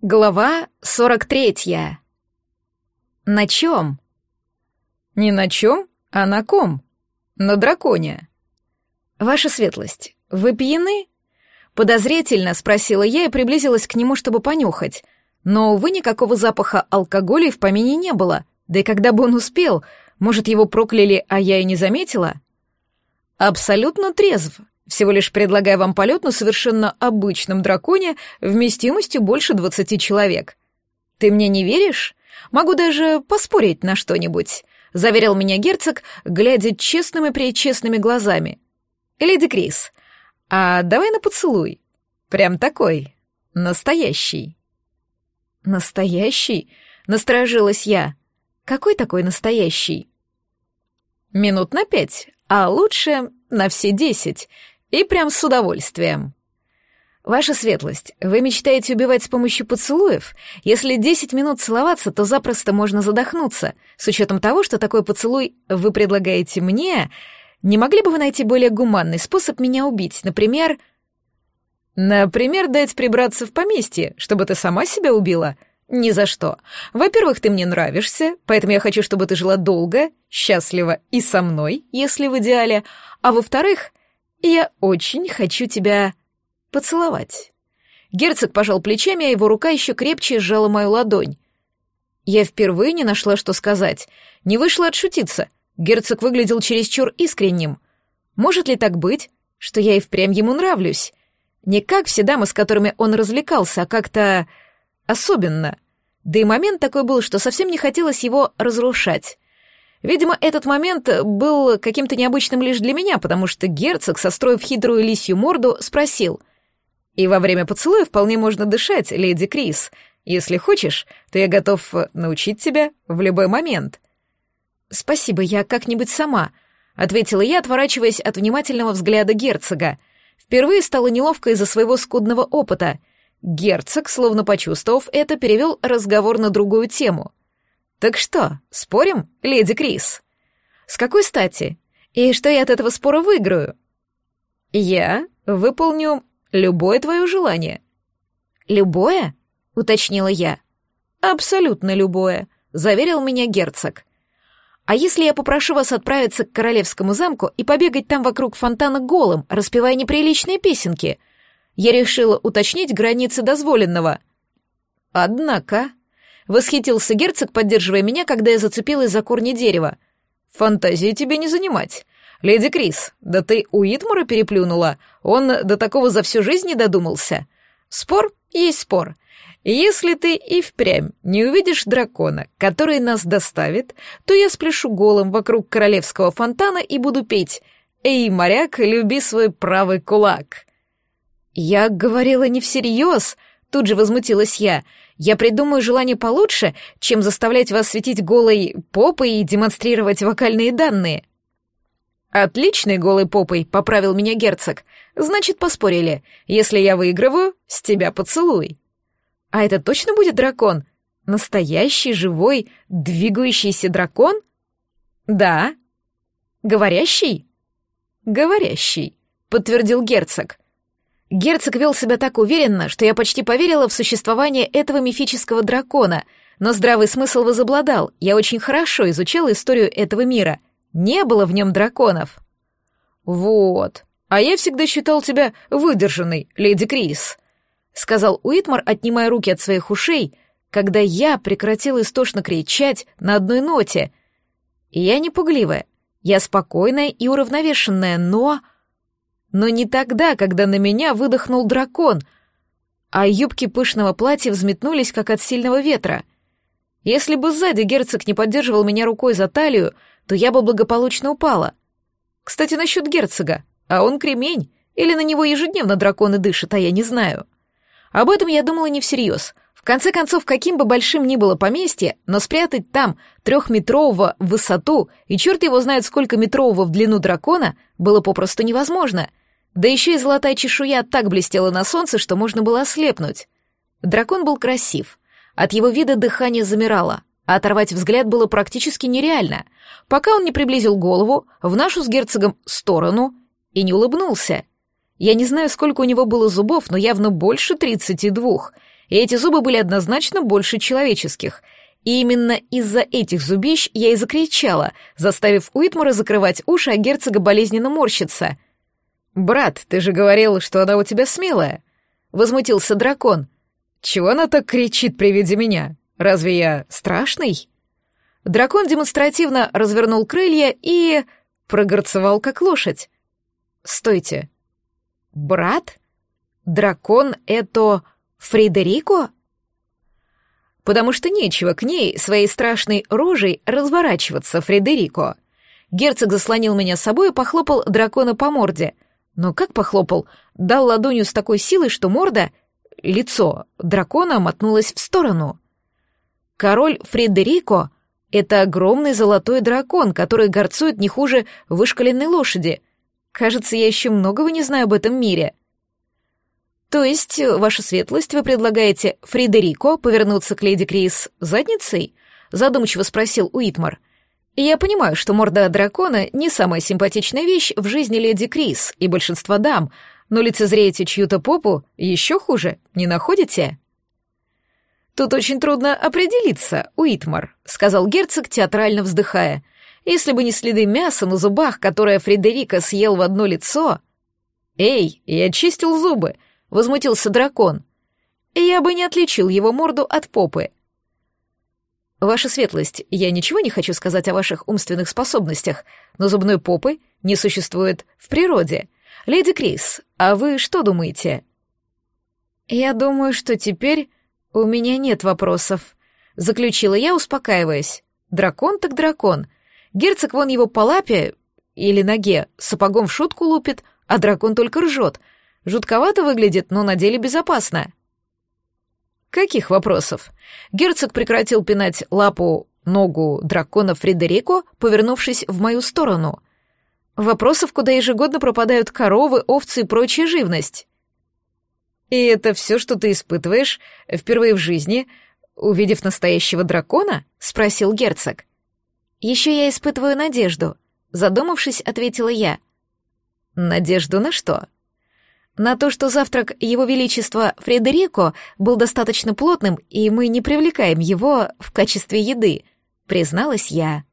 Глава 43. На чем? Не на чем, а на ком? На драконе. Ваша светлость, вы пьяны? Подозрительно спросила я и приблизилась к нему, чтобы понюхать. Но, увы, никакого запаха алкоголя и в помине не было. Да и когда бы он успел, может, его прокляли, а я и не заметила? Абсолютно трезв, всего лишь предлагая вам полет на совершенно обычном драконе вместимостью больше двадцати человек. Ты мне не веришь? Могу даже поспорить на что-нибудь, заверил меня герцог, глядя честными причестными глазами. Леди Крис, а давай на поцелуй. Прям такой, настоящий. Настоящий? Насторожилась я. Какой такой настоящий? Минут на пять, а лучше на все десять, и прям с удовольствием. Ваша светлость, вы мечтаете убивать с помощью поцелуев? Если десять минут целоваться, то запросто можно задохнуться. С учетом того, что такой поцелуй вы предлагаете мне, не могли бы вы найти более гуманный способ меня убить? Например... Например, дать прибраться в поместье, чтобы ты сама себя убила? Ни за что. Во-первых, ты мне нравишься, поэтому я хочу, чтобы ты жила долго, счастливо и со мной, если в идеале. А во-вторых, «Я очень хочу тебя поцеловать». Герцог пожал плечами, а его рука еще крепче сжала мою ладонь. Я впервые не нашла, что сказать. Не вышло отшутиться. Герцог выглядел чересчур искренним. Может ли так быть, что я и впрямь ему нравлюсь? Не как все дамы, с которыми он развлекался, а как-то... особенно. Да и момент такой был, что совсем не хотелось его разрушать. Видимо, этот момент был каким-то необычным лишь для меня, потому что герцог, состроив хитрую лисью морду, спросил. «И во время поцелуя вполне можно дышать, леди Крис. Если хочешь, то я готов научить тебя в любой момент». «Спасибо, я как-нибудь сама», — ответила я, отворачиваясь от внимательного взгляда герцога. Впервые стало неловко из-за своего скудного опыта. Герцог, словно почувствовав это, перевел разговор на другую тему — «Так что, спорим, леди Крис?» «С какой стати? И что я от этого спора выиграю?» «Я выполню любое твое желание». «Любое?» — уточнила я. «Абсолютно любое», — заверил меня герцог. «А если я попрошу вас отправиться к королевскому замку и побегать там вокруг фонтана голым, распевая неприличные песенки?» Я решила уточнить границы дозволенного. «Однако», Восхитился герцог, поддерживая меня, когда я зацепилась за корни дерева. «Фантазии тебе не занимать. Леди Крис, да ты у Итмура переплюнула. Он до такого за всю жизнь не додумался. Спор есть спор. Если ты и впрямь не увидишь дракона, который нас доставит, то я спляшу голым вокруг королевского фонтана и буду петь «Эй, моряк, люби свой правый кулак». Я говорила не всерьез, тут же возмутилась я. Я придумаю желание получше, чем заставлять вас светить голой попой и демонстрировать вокальные данные». «Отличной голой попой», — поправил меня герцог. «Значит, поспорили. Если я выигрываю, с тебя поцелуй». «А это точно будет дракон? Настоящий, живой, двигающийся дракон?» «Да». «Говорящий?» «Говорящий», — подтвердил герцог. Герцог вел себя так уверенно, что я почти поверила в существование этого мифического дракона, но здравый смысл возобладал, я очень хорошо изучала историю этого мира. Не было в нем драконов. «Вот, а я всегда считал тебя выдержанной, леди Крис», — сказал Уитмар, отнимая руки от своих ушей, когда я прекратила истошно кричать на одной ноте. Я не пугливая, я спокойная и уравновешенная, но... Но не тогда, когда на меня выдохнул дракон, а юбки пышного платья взметнулись, как от сильного ветра. Если бы сзади герцог не поддерживал меня рукой за талию, то я бы благополучно упала. Кстати, насчет герцога. А он кремень? Или на него ежедневно драконы дышат, а я не знаю. Об этом я думала не всерьез. В конце концов, каким бы большим ни было поместье, но спрятать там трехметрового в высоту и черт его знает сколько метрового в длину дракона было попросту невозможно. Да еще и золотая чешуя так блестела на солнце, что можно было ослепнуть. Дракон был красив. От его вида дыхание замирало, а оторвать взгляд было практически нереально, пока он не приблизил голову в нашу с герцогом сторону и не улыбнулся. Я не знаю, сколько у него было зубов, но явно больше тридцати двух. и эти зубы были однозначно больше человеческих. И именно из-за этих зубищ я и закричала, заставив Уитмара закрывать уши, а герцога болезненно морщиться. «Брат, ты же говорил, что она у тебя смелая», — возмутился дракон. «Чего она так кричит при виде меня? Разве я страшный?» Дракон демонстративно развернул крылья и... прогорцевал, как лошадь. «Стойте. Брат? Дракон — это Фредерико?» потому что нечего к ней своей страшной рожей разворачиваться, Фредерико. Герцог заслонил меня собой и похлопал дракона по морде. Но как похлопал? Дал ладонью с такой силой, что морда, лицо дракона мотнулось в сторону. Король Фредерико — это огромный золотой дракон, который горцует не хуже вышкаленной лошади. Кажется, я еще многого не знаю об этом мире. То есть, ваша светлость, вы предлагаете Фредерико повернуться к леди Крис задницей? Задумчиво спросил Уитмар. Я понимаю, что морда дракона не самая симпатичная вещь в жизни леди Крис и большинства дам, но лицезреете чью-то попу еще хуже, не находите? Тут очень трудно определиться, Уитмар, сказал герцог, театрально вздыхая. Если бы не следы мяса на зубах, которое Фредерика съел в одно лицо... Эй, я чистил зубы, — возмутился дракон. «Я бы не отличил его морду от попы». «Ваша светлость, я ничего не хочу сказать о ваших умственных способностях, но зубной попы не существует в природе. Леди Крис, а вы что думаете?» «Я думаю, что теперь у меня нет вопросов», — заключила я, успокаиваясь. «Дракон так дракон. Герцог вон его по лапе или ноге сапогом в шутку лупит, а дракон только ржет, Жутковато выглядит, но на деле безопасно. Каких вопросов? Герцог прекратил пинать лапу, ногу дракона Фредерико, повернувшись в мою сторону. Вопросов, куда ежегодно пропадают коровы, овцы и прочая живность. И это все, что ты испытываешь впервые в жизни, увидев настоящего дракона? спросил герцог. Еще я испытываю надежду, задумавшись, ответила я. Надежду на что? На то, что завтрак Его Величества Фредерико был достаточно плотным, и мы не привлекаем его в качестве еды, призналась я.